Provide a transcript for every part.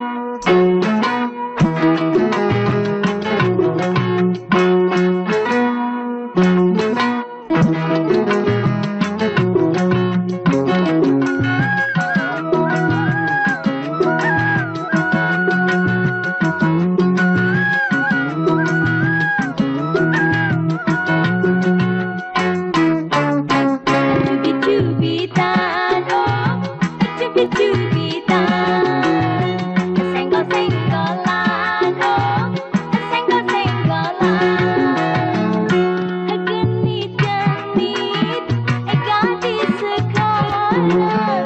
Cubit-cubitan, Thank you.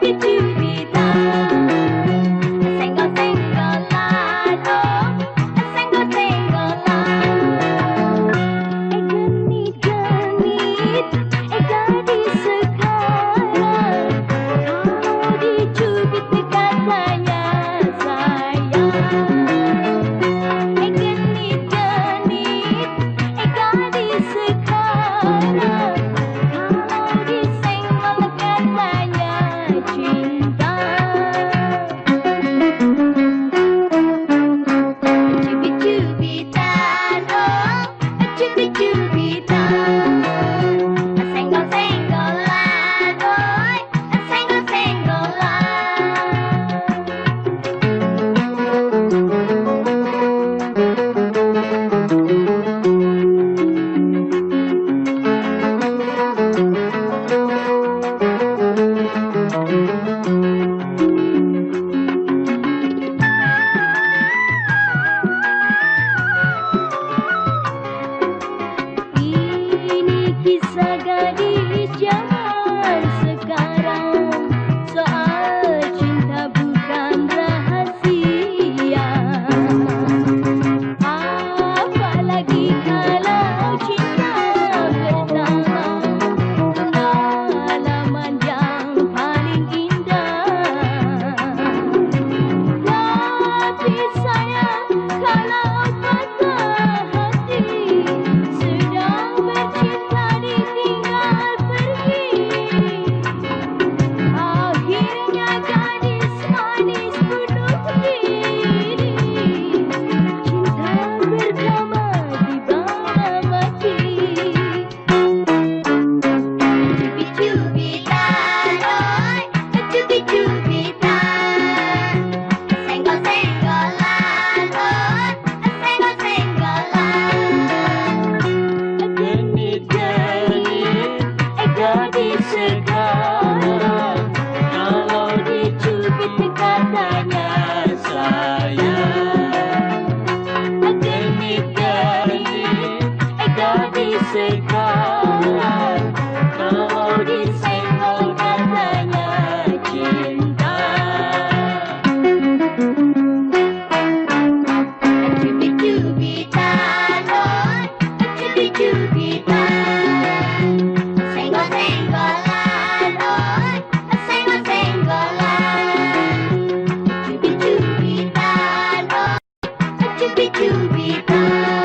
Busy cubita